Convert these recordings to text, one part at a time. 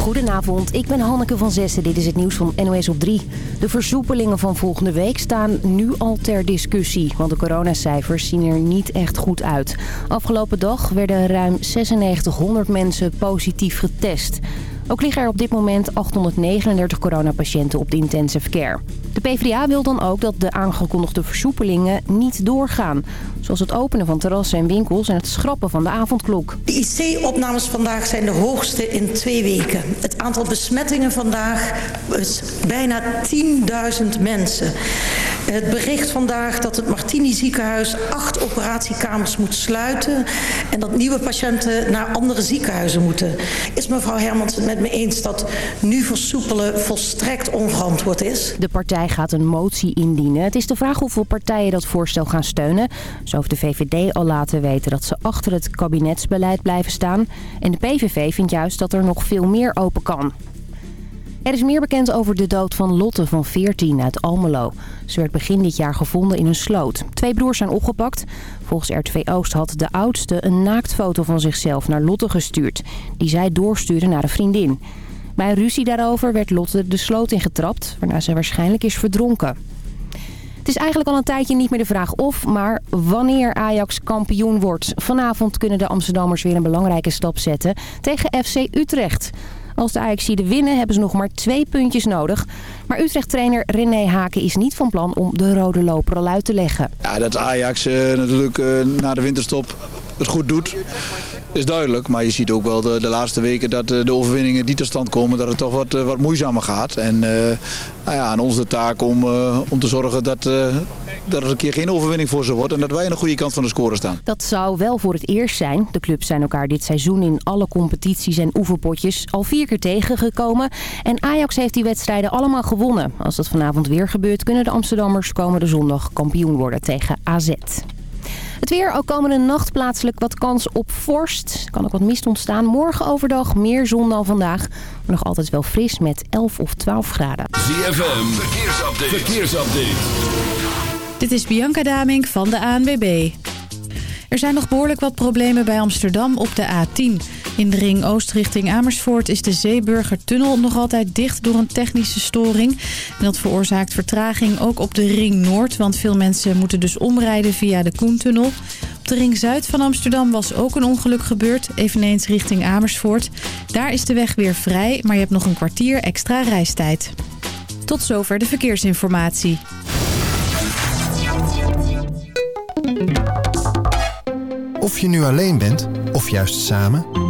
Goedenavond, ik ben Hanneke van Zessen. Dit is het nieuws van NOS op 3. De versoepelingen van volgende week staan nu al ter discussie. Want de coronacijfers zien er niet echt goed uit. Afgelopen dag werden ruim 9600 mensen positief getest. Ook liggen er op dit moment 839 coronapatiënten op de intensive care. De PvdA wil dan ook dat de aangekondigde versoepelingen niet doorgaan. Zoals het openen van terrassen en winkels en het schrappen van de avondklok. De IC-opnames vandaag zijn de hoogste in twee weken. Het aantal besmettingen vandaag is bijna 10.000 mensen. Het bericht vandaag dat het Martini ziekenhuis acht operatiekamers moet sluiten... en dat nieuwe patiënten naar andere ziekenhuizen moeten. Is mevrouw Hermans het met me eens dat nu versoepelen volstrekt onverantwoord is? De partij gaat een motie indienen. Het is de vraag hoeveel partijen dat voorstel gaan steunen. Zo heeft de VVD al laten weten dat ze achter het kabinetsbeleid blijven staan. En de PVV vindt juist dat er nog veel meer open kan. Er is meer bekend over de dood van Lotte van 14 uit Almelo. Ze werd begin dit jaar gevonden in een sloot. Twee broers zijn opgepakt. Volgens RTV Oost had de oudste een naaktfoto van zichzelf naar Lotte gestuurd. Die zij doorstuurde naar een vriendin. Bij ruzie daarover werd Lotte de sloot ingetrapt, waarna ze waarschijnlijk is verdronken. Het is eigenlijk al een tijdje niet meer de vraag of, maar wanneer Ajax kampioen wordt. Vanavond kunnen de Amsterdammers weer een belangrijke stap zetten tegen FC Utrecht. Als de Ajaxiden winnen hebben ze nog maar twee puntjes nodig. Maar Utrecht-trainer René Haken is niet van plan om de rode loper al uit te leggen. Ja, dat Ajax uh, natuurlijk uh, na de winterstop het goed doet, is duidelijk. Maar je ziet ook wel de, de laatste weken dat de overwinningen die tot stand komen, dat het toch wat, wat moeizamer gaat. En uh, nou ja, aan ons de taak om, om te zorgen dat, dat er een keer geen overwinning voor ze wordt. En dat wij aan de goede kant van de score staan. Dat zou wel voor het eerst zijn. De clubs zijn elkaar dit seizoen in alle competities en oefenpotjes al vier keer tegengekomen. En Ajax heeft die wedstrijden allemaal gewonnen. Als dat vanavond weer gebeurt, kunnen de Amsterdammers komende zondag kampioen worden tegen AZ. Het weer, ook komende nacht plaatselijk wat kans op vorst. Er kan ook wat mist ontstaan. Morgen overdag meer zon dan vandaag. Maar nog altijd wel fris met 11 of 12 graden. ZFM, verkeersupdate. verkeersupdate. Dit is Bianca Damink van de ANWB. Er zijn nog behoorlijk wat problemen bij Amsterdam op de A10. In de ring oost richting Amersfoort is de Zeeburgertunnel nog altijd dicht door een technische storing. En dat veroorzaakt vertraging ook op de ring noord, want veel mensen moeten dus omrijden via de Koentunnel. Op de ring zuid van Amsterdam was ook een ongeluk gebeurd, eveneens richting Amersfoort. Daar is de weg weer vrij, maar je hebt nog een kwartier extra reistijd. Tot zover de verkeersinformatie. Of je nu alleen bent, of juist samen...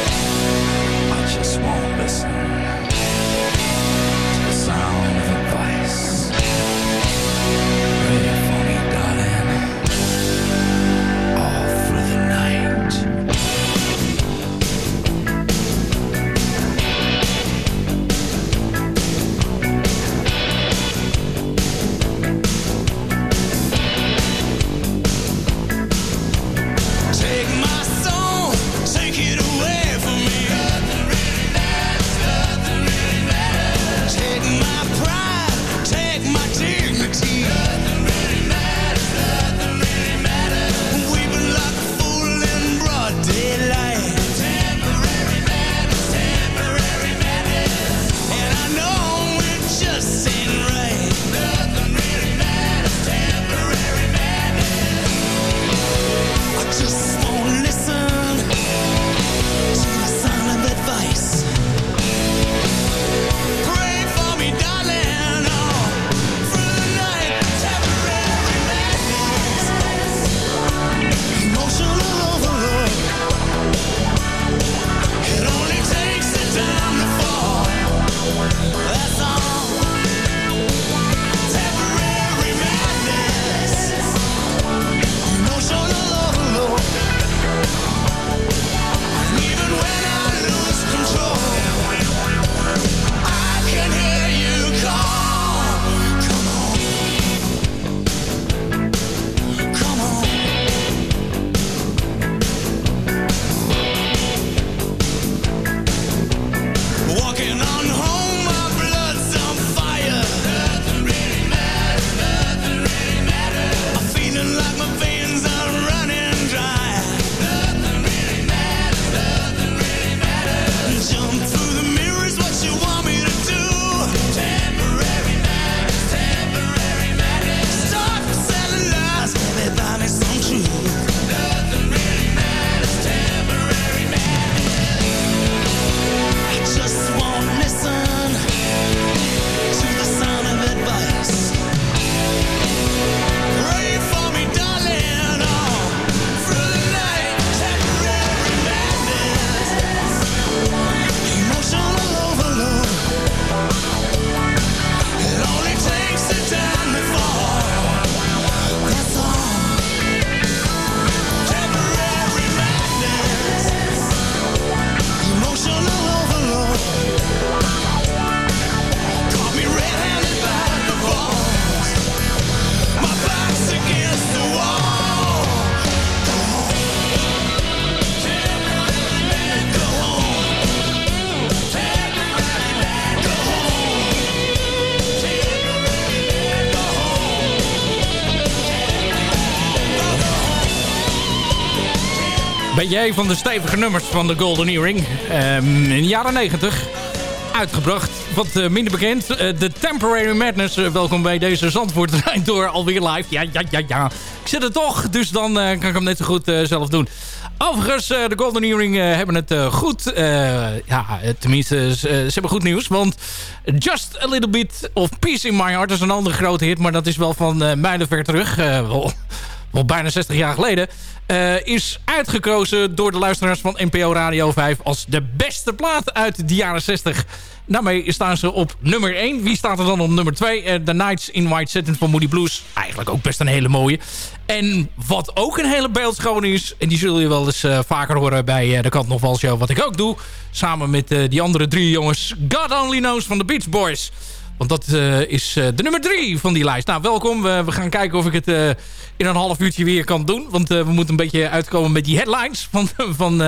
Jij van de stevige nummers van de Golden Earring? Ehm, in de jaren 90 uitgebracht. Wat eh, minder bekend. Eh, de Temporary Madness. Eh, welkom bij deze Zandvoort door alweer live. Ja, ja, ja, ja. Ik zit er toch, dus dan kan ik hem net zo goed zelf doen. Overigens, de Golden Earring hebben het goed. ja, tenminste, ze hebben goed nieuws. Want Just a Little Bit of Peace in My Heart is een andere grote hit. Maar dat is wel van mijlenver terug. wel, wel bijna 60 jaar geleden. Uh, is uitgekozen door de luisteraars van NPO Radio 5 als de beste plaat uit de jaren 60. Daarmee staan ze op nummer 1. Wie staat er dan op nummer 2? Uh, The Nights in White Satin van Moody Blues. Eigenlijk ook best een hele mooie. En wat ook een hele beeldschoon is... en die zul je wel eens uh, vaker horen bij de Kant Nog Show... wat ik ook doe, samen met die andere drie jongens... God Only Knows van de Beach Boys... Want dat uh, is uh, de nummer drie van die lijst. Nou, welkom. we gaan kijken of ik het uh, in een half uurtje weer kan doen. Want we moeten een beetje uitkomen met die headlines van, van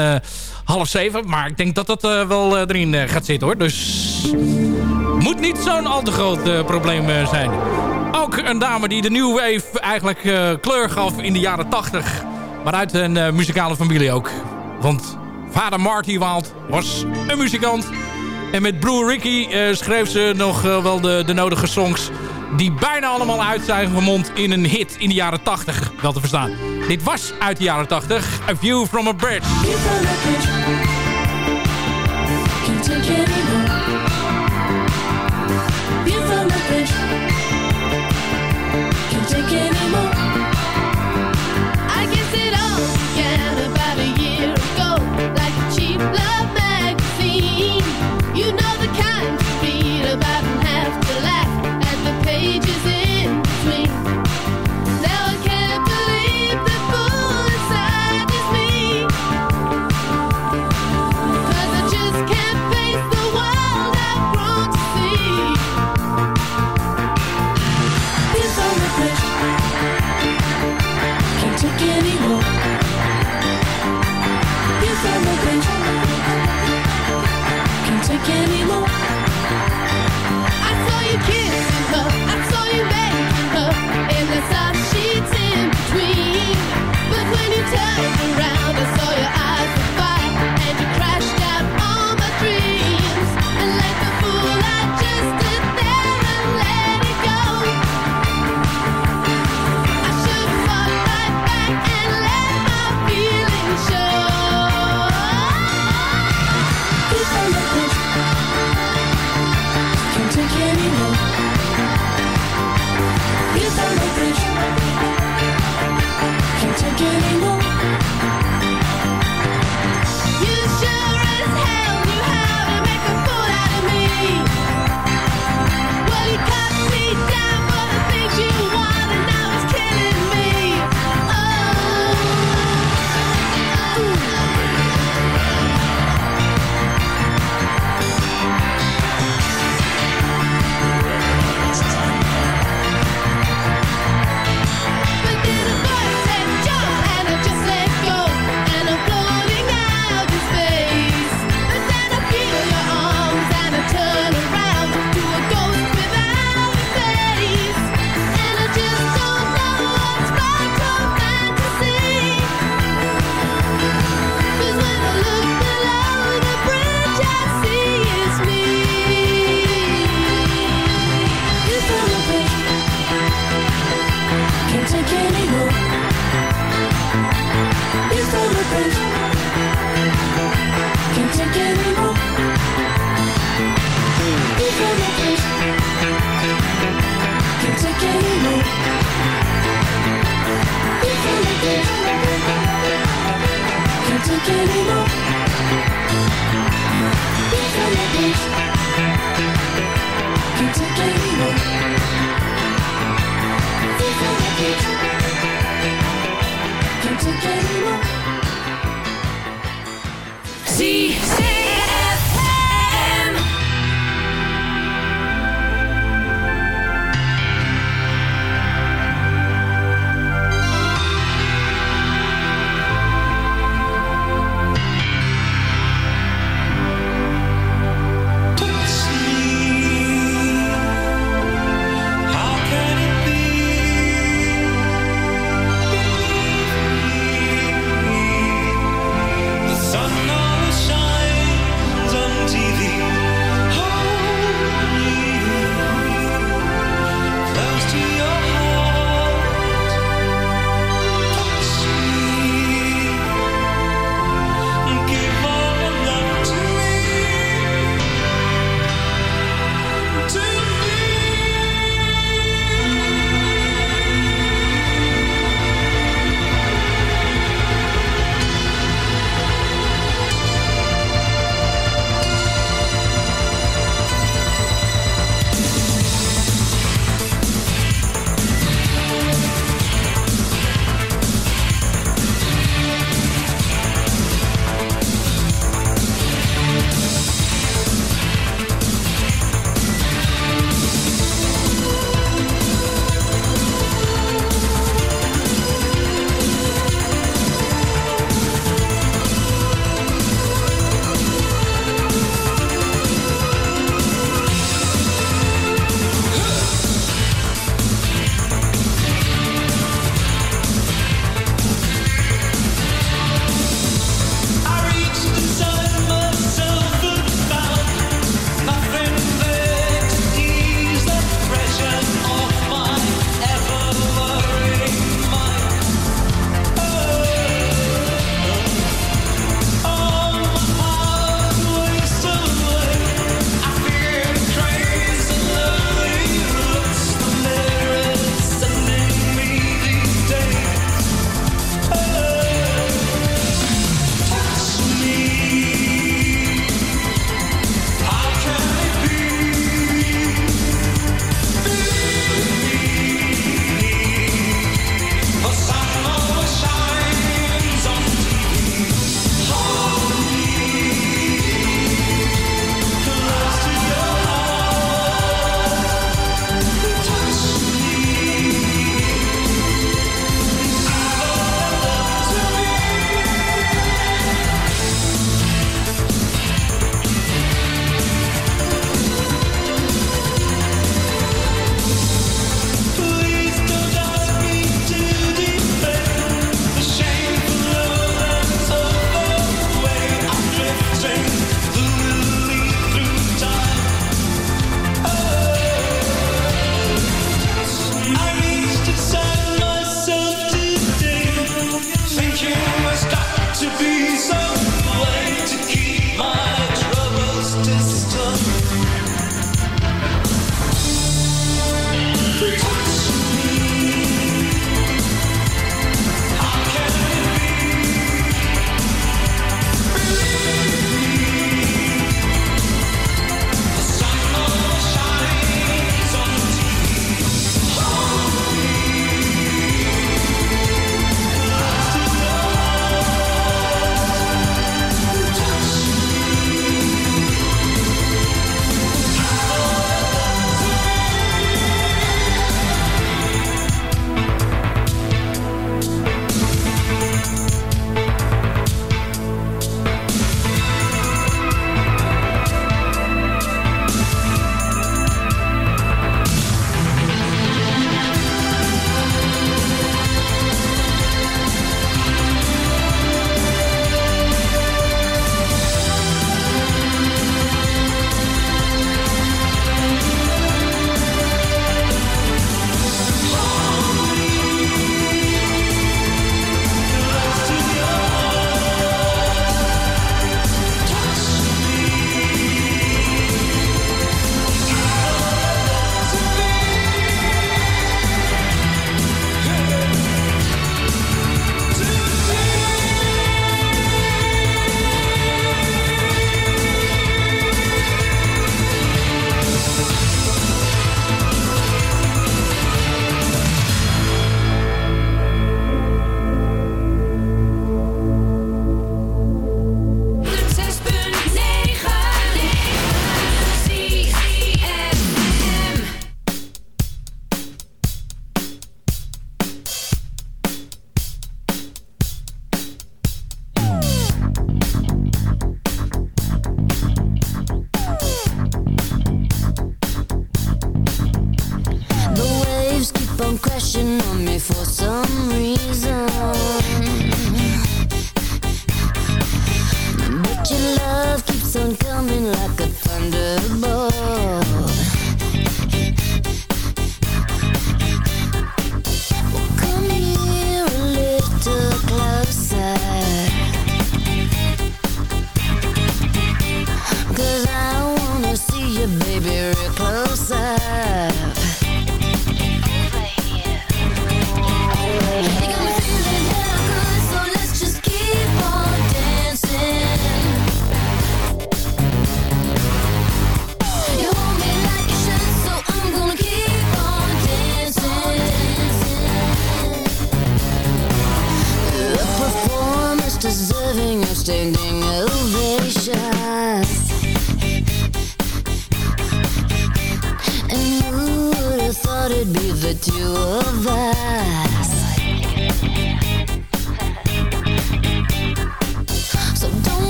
half zeven. Maar ik denk dat dat wel erin gaat zitten hoor. Dus moet niet zo'n al te groot probleem zijn. Ook een dame die de New Wave eigenlijk kleur gaf in de jaren tachtig. Maar uit een muzikale familie ook. Want vader Marty Wild was een muzikant... En met Blue Ricky uh, schreef ze nog uh, wel de, de nodige songs... die bijna allemaal uit zijn gemond in een hit in de jaren 80 wel te verstaan. Dit was uit de jaren 80, A View from a Bridge.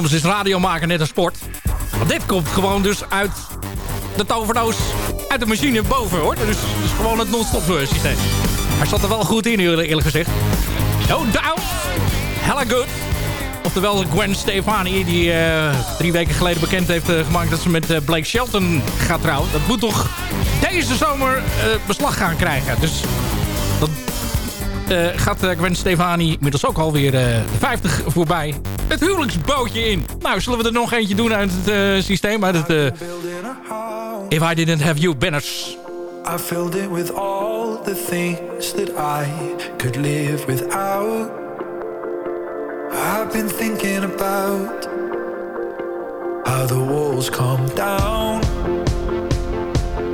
Soms is radio maken net een sport. Maar dit komt gewoon dus uit de toverdoos, uit de machine boven hoor. Dus is gewoon het non-stop systeem. Hij zat er wel goed in eerlijk gezegd. No doubt. Hella good. Oftewel Gwen Stefani, die eh, drie weken geleden bekend heeft eh, gemaakt dat ze met eh, Blake Shelton gaat trouwen. Dat moet toch deze zomer beslag gaan krijgen. Dus dat gaat Gwen Stefani inmiddels ook alweer de 50 voorbij. Het huwelijksbootje in. Nou, zullen we er nog eentje doen uit het eh, systeem? Uit het eh, If I Didn't Have You banners. I filled it with all the things that I could live without. I've been thinking about how the walls come down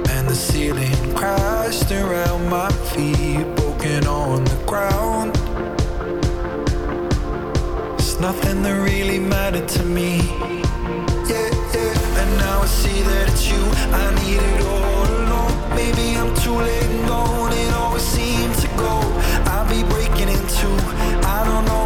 and the ceiling crashed around my feet, broken on the ground. Nothing that really mattered to me. Yeah, yeah. And now I see that it's you I needed all along. Maybe I'm too late and gone. It always seems to go. I'll be breaking into. I don't know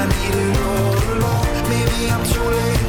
I needed all along. Maybe I'm too late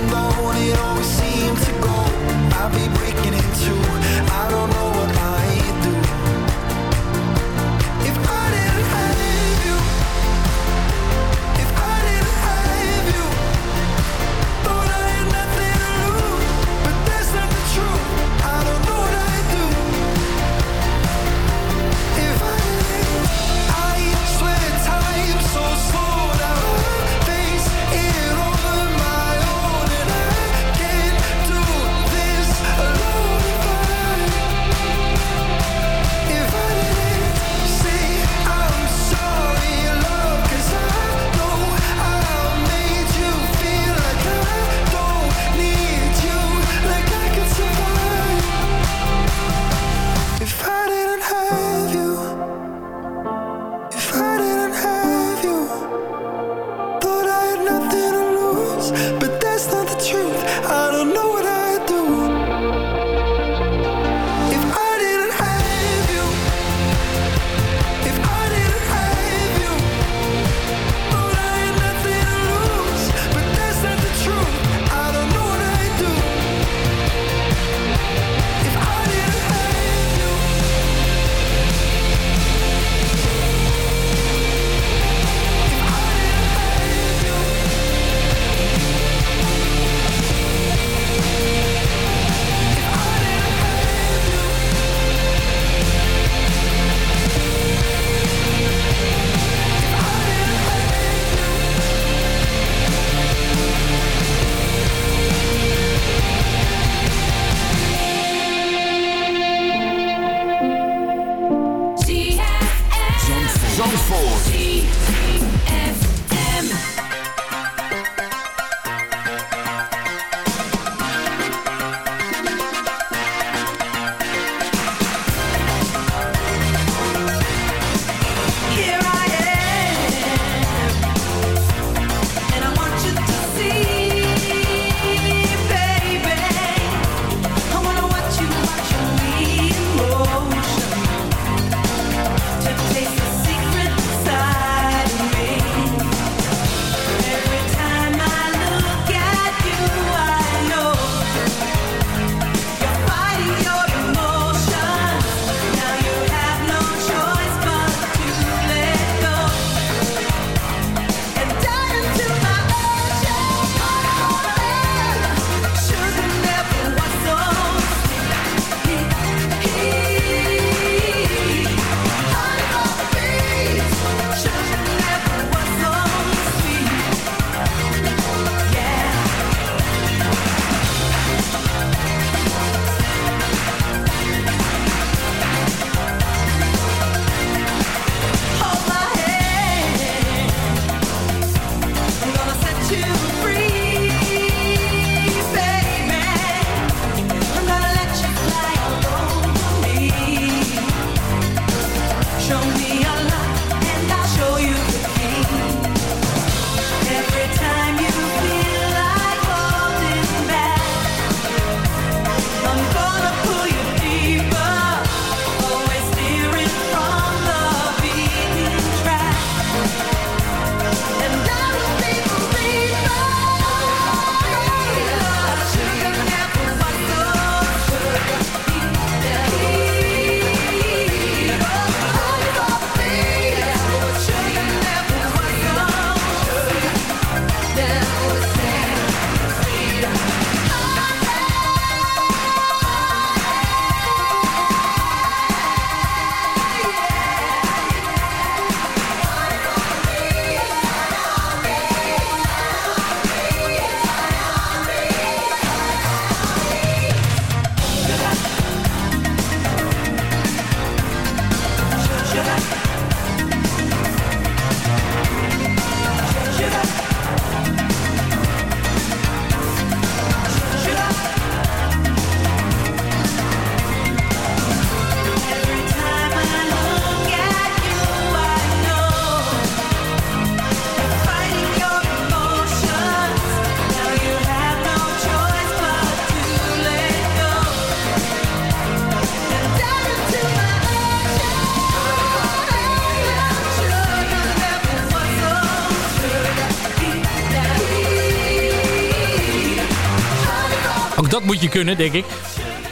moet je kunnen, denk ik.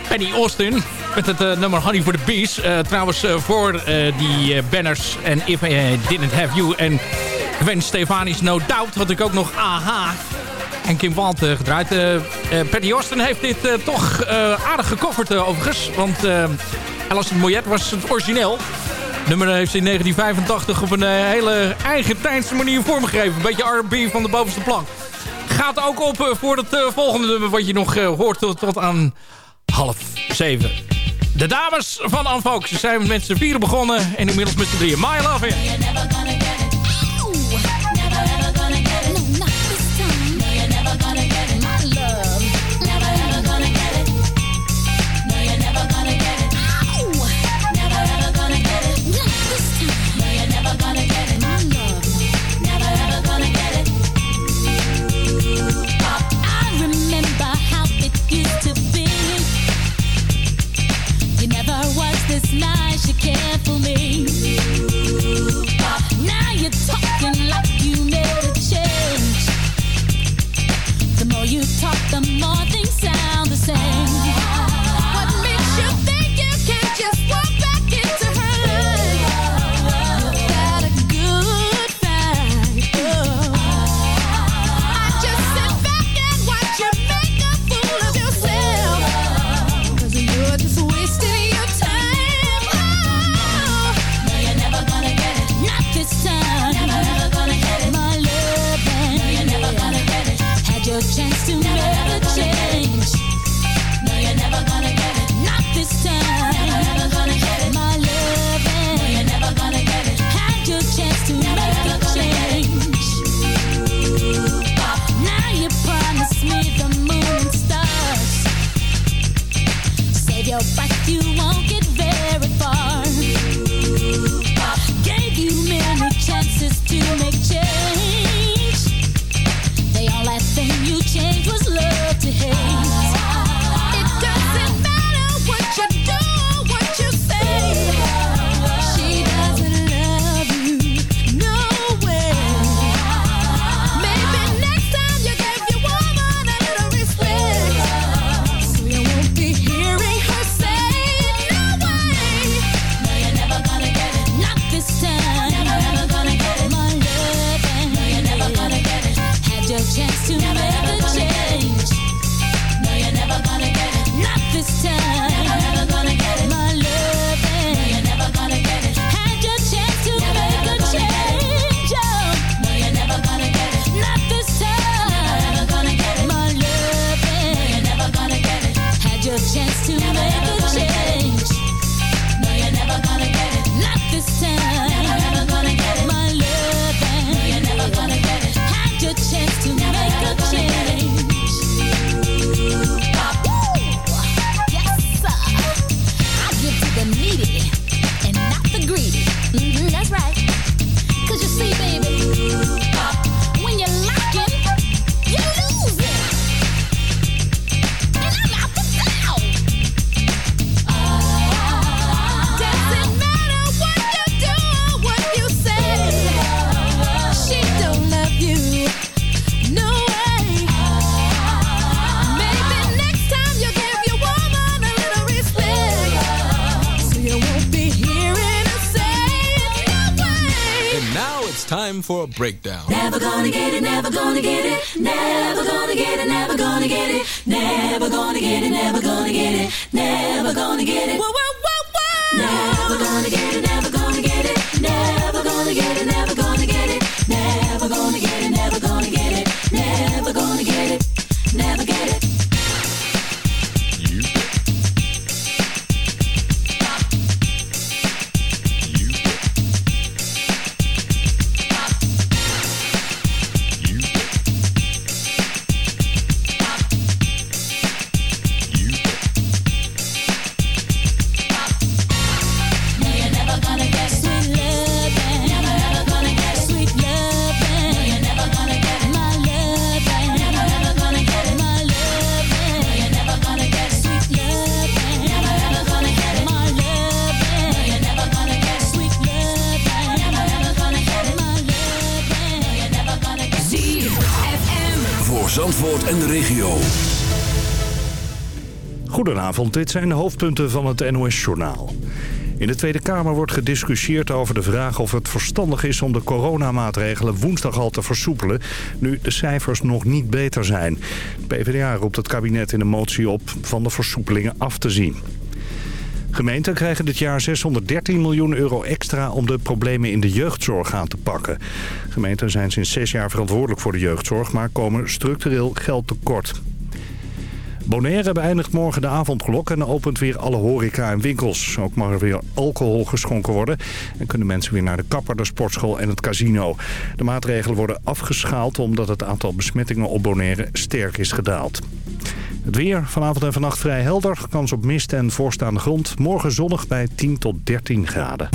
Penny Austin met het eh, nummer Honey for the Bees. Eh, trouwens, eh, voor die banners en If I Didn't Have You en Gwen Stefani's No Doubt... had ik ook nog AHA en Kim Walt gedraaid. Penny Austin heeft dit toch aardig gekofferd overigens. Want uh, Alison was het origineel. Nummer heeft ze in 1985 op een hele eigen tijdse manier vormgegeven. Een beetje R&B van de bovenste plank staat ook op eh, voor het eh, volgende nummer... wat je nog eh, hoort tot, aan half zeven. De dames van Unfocus zijn met z'n vieren begonnen... en inmiddels met z'n drieën. My love in. bite you Goedenavond, dit zijn de hoofdpunten van het NOS-journaal. In de Tweede Kamer wordt gediscussieerd over de vraag of het verstandig is om de coronamaatregelen woensdag al te versoepelen, nu de cijfers nog niet beter zijn. PvdA roept het kabinet in een motie op van de versoepelingen af te zien. Gemeenten krijgen dit jaar 613 miljoen euro extra om de problemen in de jeugdzorg aan te pakken. Gemeenten zijn sinds zes jaar verantwoordelijk voor de jeugdzorg, maar komen structureel geld tekort. Bonaire beëindigt morgen de avondklok en opent weer alle horeca en winkels. Ook mag er weer alcohol geschonken worden en kunnen mensen weer naar de kapper, de sportschool en het casino. De maatregelen worden afgeschaald omdat het aantal besmettingen op Bonaire sterk is gedaald. Het weer vanavond en vannacht vrij helder. Kans op mist en voorstaande grond. Morgen zonnig bij 10 tot 13 graden.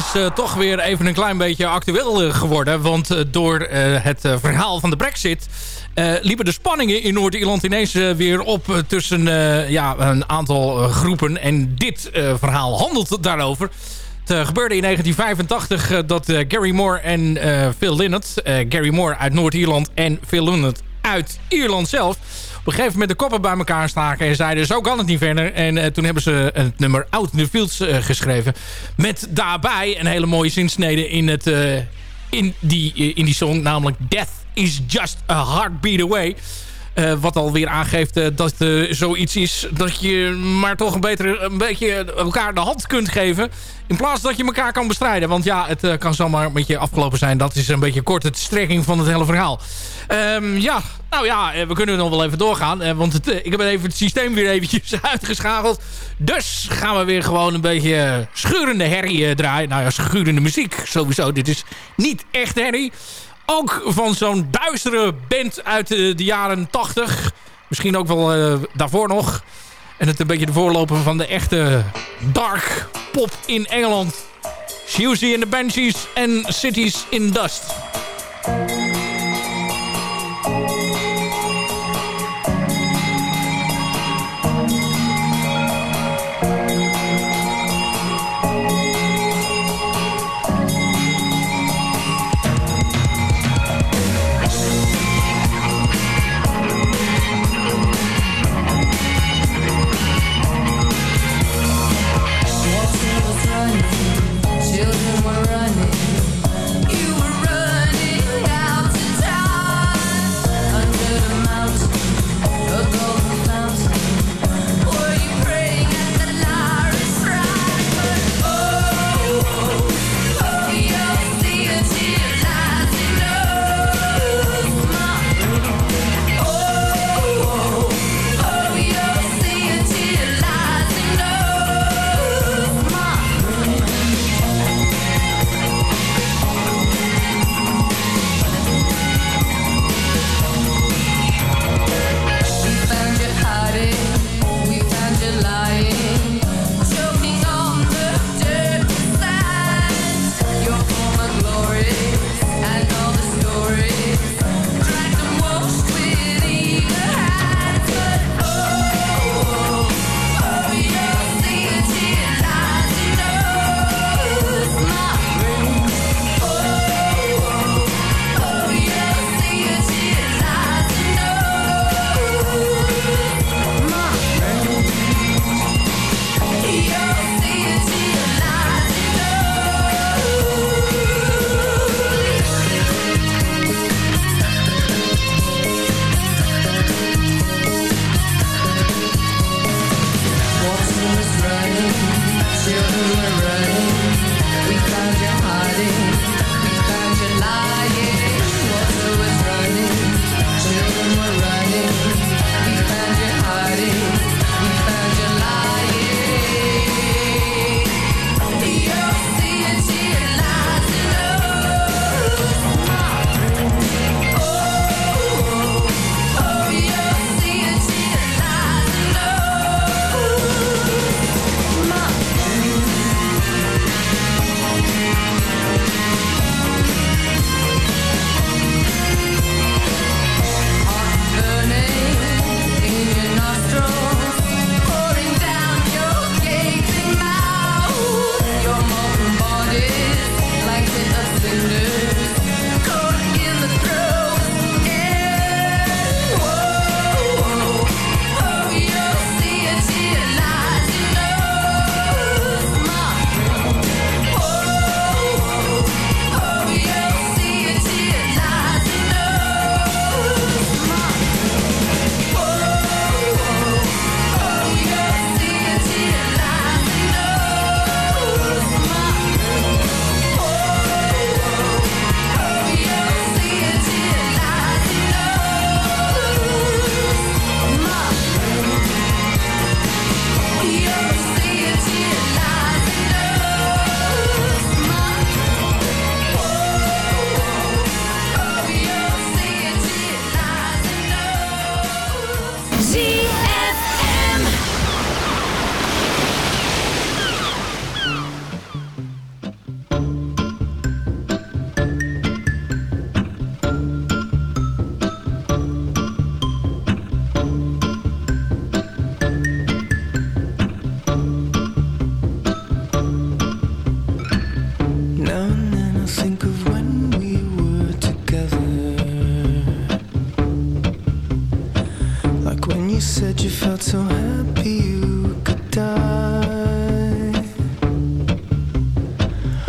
Is eh, toch weer even een klein beetje actueel eh, geworden. Want eh, door het verhaal van de brexit... liepen de spanningen in Noord-Ierland ineens weer op... tussen ja, een aantal groepen. En dit verhaal handelt daarover. Het gebeurde in 1985 eh, dat Gary Moore en Phil Lynott... Gary Moore uit Noord-Ierland en Phil Lynott uit Ierland zelf... op een gegeven moment de koppen bij elkaar staken... en zeiden zo kan het niet verder. En eh, toen hebben ze het nummer Out in the Fields eh, geschreven. Met daarbij een hele mooie zinsnede in, het, eh, in, die, eh, in die song... namelijk Death is just a heartbeat away... Eh, wat alweer aangeeft eh, dat er zoiets is dat je maar toch een, beter, een beetje elkaar de hand kunt geven. In plaats dat je elkaar kan bestrijden. Want ja, het kan zomaar een beetje afgelopen zijn. Dat is een beetje kort de strekking van het hele verhaal. Ehm, ja, nou ja, we kunnen nog wel even doorgaan. want het, ik heb even het systeem weer eventjes uitgeschakeld. Dus gaan we weer gewoon een beetje schurende herrie draaien. Nou ja, schurende muziek sowieso. Dit is niet echt herrie. Ook van zo'n duistere band uit de jaren 80. Misschien ook wel eh, daarvoor nog. En het een beetje de voorloper van de echte dark pop in Engeland. Siouxsie in the Banshees en Cities in Dust.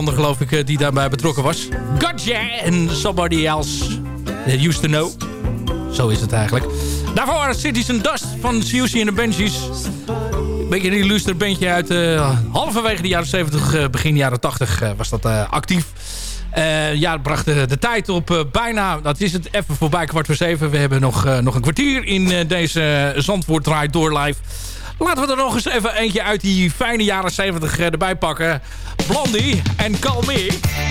Nederlander geloof ik eh, die daarbij betrokken was. Gotcha en Somebody Else Used To Know. Zo is het eigenlijk. Daarvoor Citizen and Dust van Siouxsie en de Benjies. Een beetje een illuster bandje uit eh, halverwege de jaren 70, eh, begin jaren 80 was dat actief. ja, het bracht de, tijd op bijna, dat is het, even voorbij kwart voor zeven. We hebben nog, nog een kwartier in deze Zandvoort draait door live. Laten we er nog eens even eentje uit die fijne jaren 70 erbij pakken. Blondie en Call Me.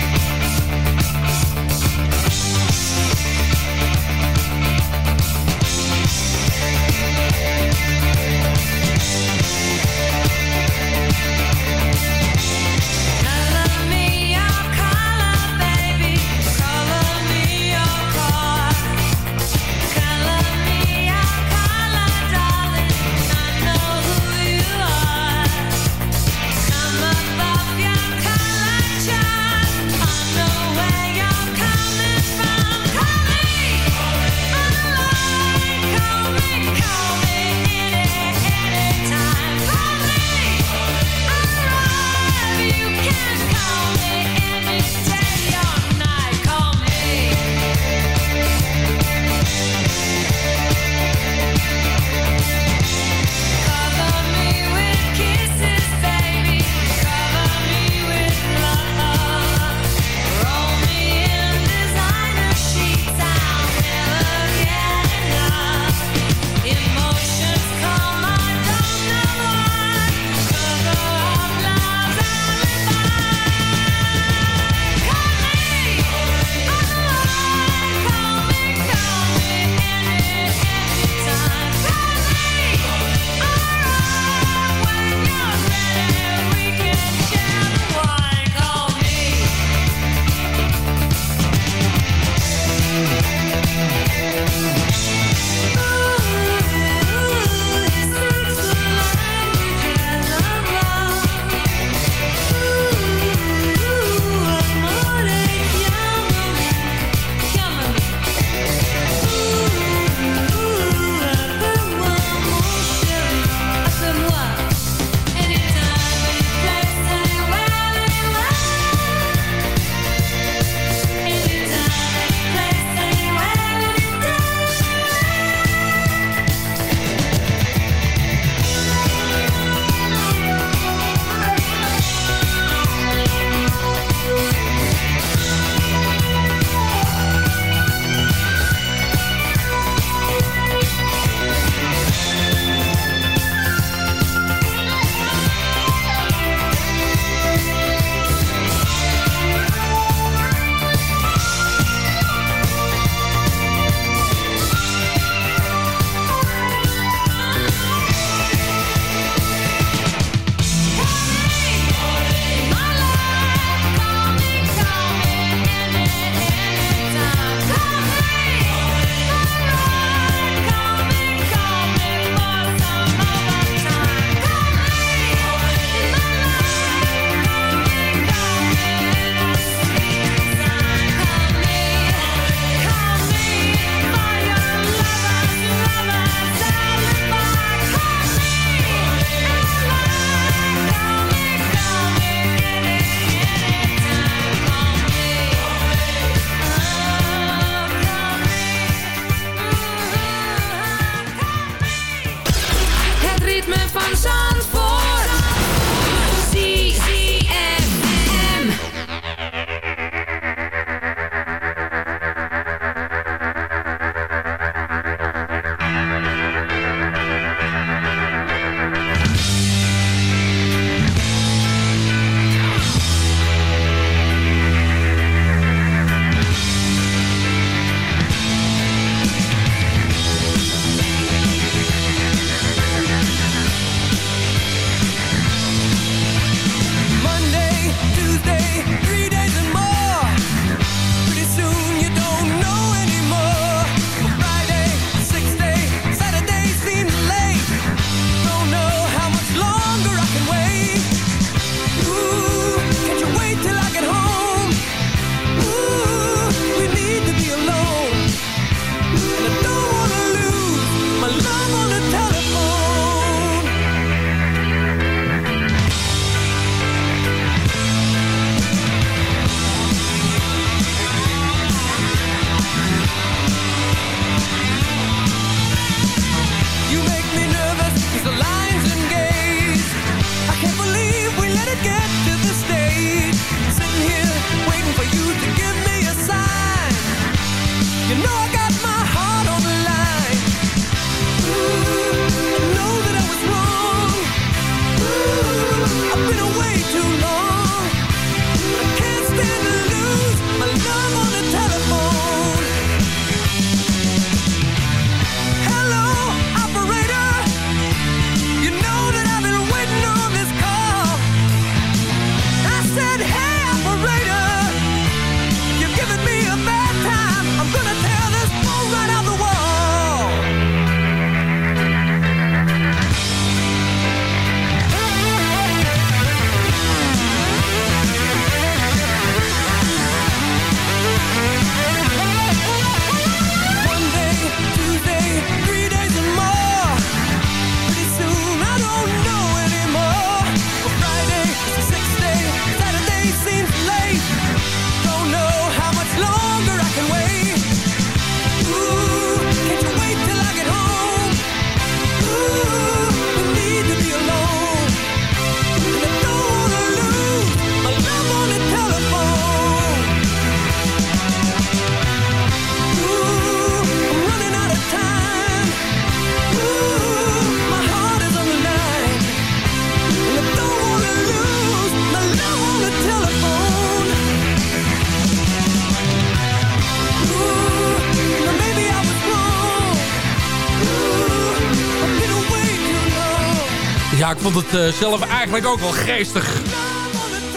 Het eh, zelf eigenlijk ook wel geestig.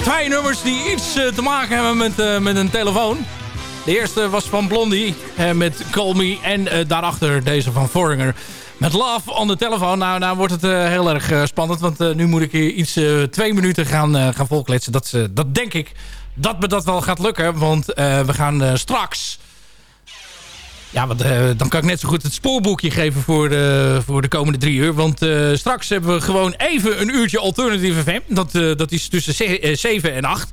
Twee nummers die iets eh, te maken hebben met, eh, met een telefoon. De eerste was van Blondie met Call Me. En daarachter deze van Foreigner met Love on de telefoon. Nou, nou wordt het heel erg spannend. Want nu moet ik hier iets twee minuten gaan, gaan volkletsen. Dat, dat denk ik dat me dat wel gaat lukken. Want we gaan straks... Ja, want, eh, dan kan ik net zo goed het spoorboekje geven voor de, voor de komende drie uur. Want eh, straks hebben we gewoon even een uurtje Alternative FM. Dat, eh, dat is tussen 7 en 8.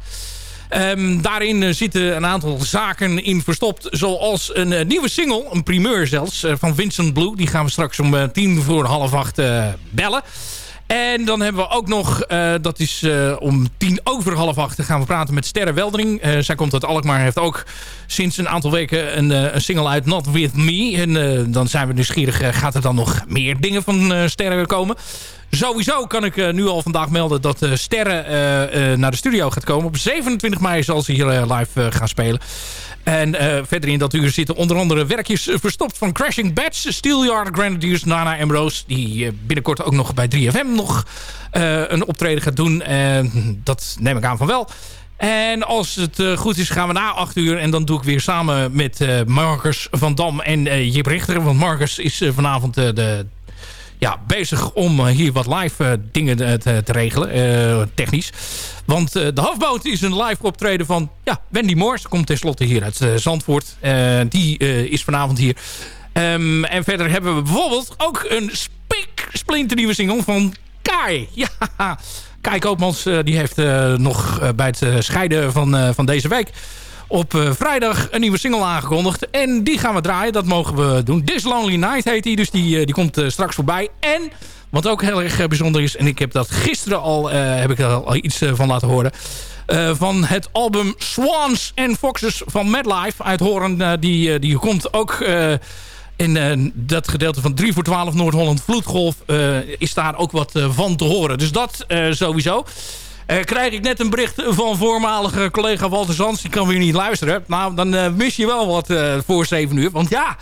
Ehm, daarin zitten een aantal zaken in verstopt. Zoals een nieuwe single, een primeur zelfs, van Vincent Blue. Die gaan we straks om tien voor half acht bellen. En dan hebben we ook nog, eh, dat is eh, om tien over half acht... gaan we praten met Sterre Weldering. Eh, zij komt uit Alkmaar, heeft ook sinds een aantal weken een, een single uit Not With Me. En dan zijn we nieuwsgierig, gaat er dan nog meer dingen van Sterre komen? Sowieso kan ik nu al vandaag melden dat Sterre naar de studio gaat komen. Op 27 mei zal ze hier live gaan spelen. En eh, verder in dat uur zitten onder andere werkjes eh, verstopt van Crashing Bats, Steelyard Grenadiers, Nana en Rose. Die eh, binnenkort ook nog bij 3FM nog een optreden gaat doen. En dat neem ik aan van wel. En als het goed is gaan we na 8 uur. En dan doe ik weer samen met Marcus van Dam en Jip Richter. Want Marcus is vanavond de ja, bezig om eh, hier wat live eh, dingen eh, te, te regelen, technisch. Want de Halfboot is een live optreden van ja, Wendy Moors. Komt tenslotte hier uit Zandvoort. Die is vanavond hier. Ehm, en verder hebben we bijvoorbeeld ook een splinternieuwe single van Kai. Ja, Kai Koopmans die heeft nog bij het scheiden van, van deze week op eh, vrijdag een nieuwe single aangekondigd. En die gaan we draaien, dat mogen we doen. This Lonely Night heet die, dus die, eh, die komt eh, straks voorbij. En Wat ook heel erg bijzonder is. En ik heb dat gisteren al, heb ik al iets van laten horen. Van het album Swans and Foxes van Madlife uit Horen. die, die komt ook in dat gedeelte van 3 voor 12 Noord-Holland Vloedgolf. is daar ook wat van te horen. Dus dat sowieso. Eh, krijg ik net een bericht van voormalige collega Walter Zands. Die kan weer niet luisteren. Nou, dan eh, mis je wel wat eh, voor 7 uur. Want ja,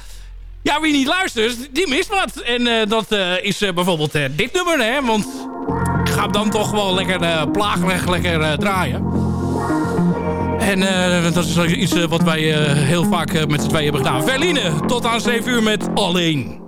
ja, wie niet luistert, die mist wat. En dat is bijvoorbeeld dit nummer, hè. Want ik ga dan toch wel lekker plagerig lekker draaien. En dat is iets wat wij heel vaak met z'n tweeën hebben gedaan. Verline, tot aan 7 uur met Alleen.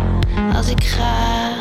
als ik ga.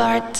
Part.